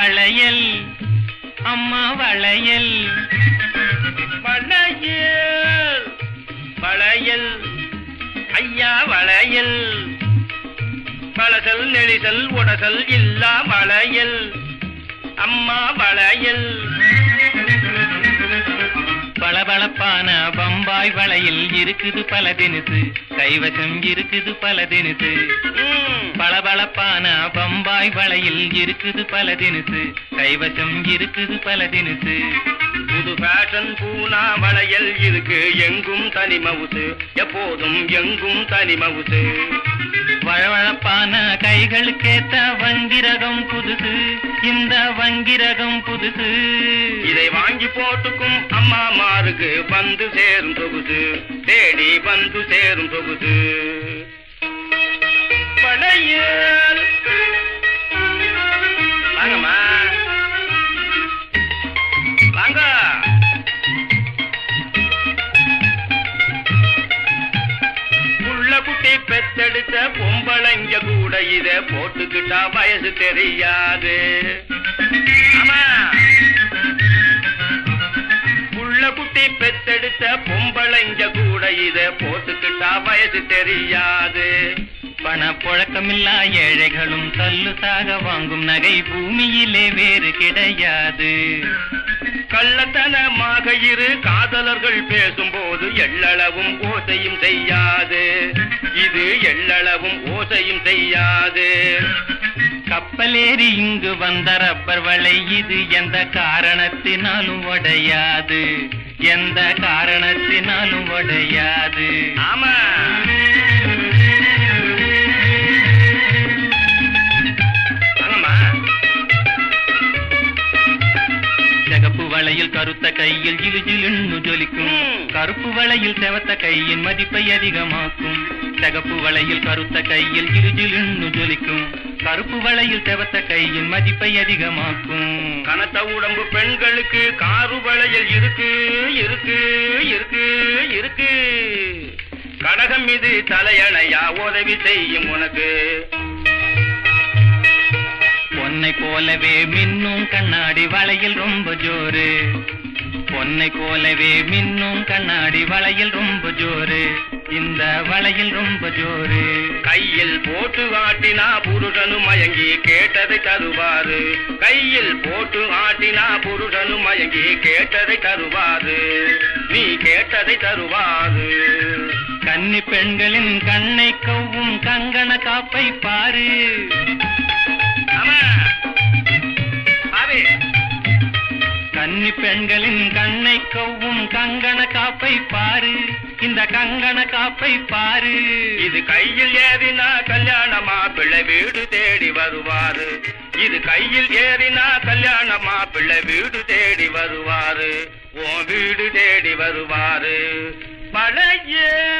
வளையல் அம்மா வளையல். வளையல் வளையல் ஐயா வளையல். பழசல் நெளிதல் உடசல் இல்லா வளையல். அம்மா வளையல். பம்பாய் வளையல் இருக்குது பல தினுசு கைவசம் இருக்குது பல தினுசு பளபளப்பான பம்பாய் வளையல் இருக்குது பல தினுசு கைவசம் இருக்குது பல தினுசு புது ஃபேஷன் பூனா வளையல் இருக்கு எங்கும் தனி மவுசு எப்போதும் எங்கும் தனி மவுசு. வழவழப்பான கைகளுக்கேத்த வங்கிரகம் புதுசு இந்த வங்கிரகம் புதுசு. இதை வாங்கி போட்டுக்கும் அம்மா மாருக்கு வந்து சேரும் தொகுது. தேடி வந்து சேரும் தொகுது. குட்டி பெத்தெடுத்த பொம்பளைங்க கூட இத போட்டுக்கிட்டா வயசு தெரியாது. ஆமா. புள்ள குட்டி பெத்தெடுத்த பொம்பளைங்க கூட இத போட்டுக்கிட்டா வயசு தெரியாது. பண புழக்கமில்லா ஏழைகளும் தள்ளுதாக வாங்கும் நகை பூமியிலே வேறு கிடையாது. கள்ளத்தனமாக இரு காதலர்கள் பேசும்போது எள்ளளவும் ஓசையும் செய்யாது. இது எள்ளளவும் ஓசையும் செய்யாது. கப்பலேறி இங்கு வந்த ரப்பர் வளை இது எந்த காரணத்தினாலும் உடையாது. எந்த காரணத்தினாலும் உடையாது. ஆமா. வளையில் கருத்த கையில் ஜிலு ஜிலுன்னு ஜொலிக்கும். கருப்பு வளையில் செவத்த கையின் மதிப்பை அதிகமாக்கும். சிகப்பு வளையில் கருத்த கையில் ஜிலு ஜிலுன்னு ஜொலிக்கும். கருப்பு வளையில் செவத்த கையின் மதிப்பை அதிகமாக்கும். கனத்த உடம்பு பெண்களுக்கு காரு வளையல் இருக்கு இருக்கு இருக்கு இருக்கு. கடகம் இது தலையணையா உதவி செய்யும் உனக்கு. பொன்னை போலவே மின்னும் கண்ணாடி வளையல் ரொம்ப ஜோரு பொன்னை போலவே மின்னும் கண்ணாடி வளையல் ரொம்ப ஜோரு இந்த வளையல் ரொம்ப ஜோரு கையில் போட்டு ஆட்டினா புருஷனும் மயங்கி கேட்டதை தருவாரு கையில் போட்டு ஆட்டினா புருஷனும் மயங்கி கேட்டதை தருவாரு நீ கேட்டதை தருவாரு கன்னி பெண்களின் கண்ணை கவ்வும் கங்கண காப்பை பாரு. பெண்களின் கண்ணை கொவ்வும் கங்கண காப்பை பாரு. இந்த கங்கண காப்பை பாரு. இது கையில் ஏறினா கல்யாணமா? பிள்ளை வீடு தேடி வருவாரு. இது கையில் ஏறினா கல்யாணமா? பிள்ளை வீடு தேடி வருவாரு. ஓ வீடு தேடி வருவாரு. மழையே